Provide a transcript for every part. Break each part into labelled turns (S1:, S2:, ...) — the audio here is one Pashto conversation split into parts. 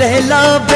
S1: लहला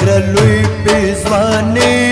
S1: ली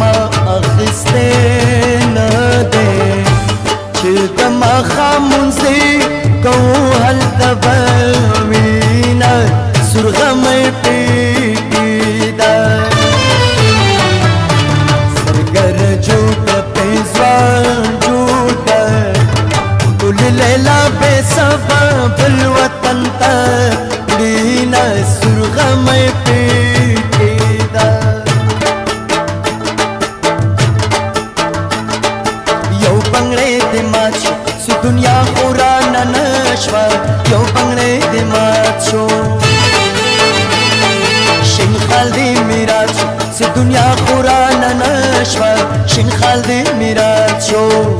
S1: ما اخسته نه ده چې د ما خامونځي کو هل د وینا سرغم پیدا سرګر جوړ په ځوان جوړ ټول لیلا به سبب لو چین خلدی میرد شو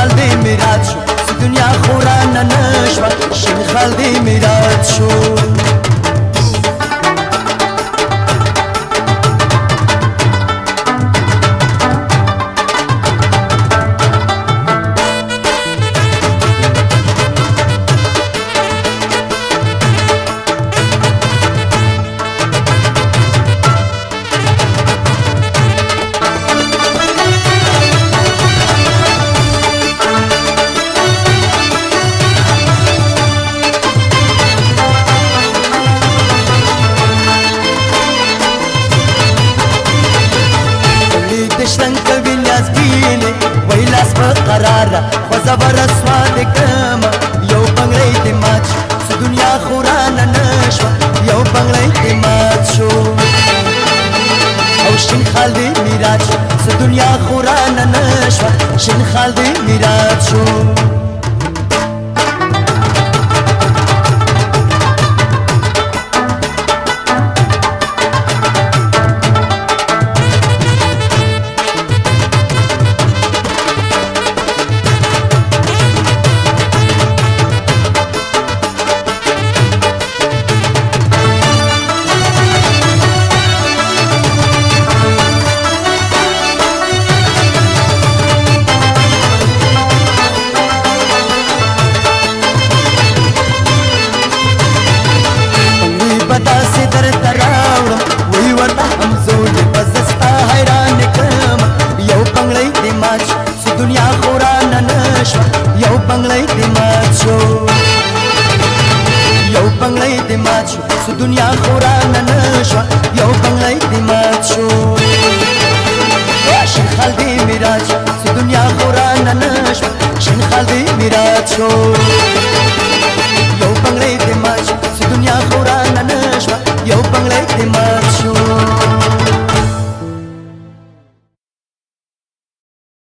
S1: خالدی میراد شو دنیا خورا ننشوه شین خالدی میراد شو ده خو زبرست سو دنیا خورا ننشوا یو بنگلی دی مات شو شن خال دی میراد شو سو دنیا خورا ننشوا شن خال دی میراد شو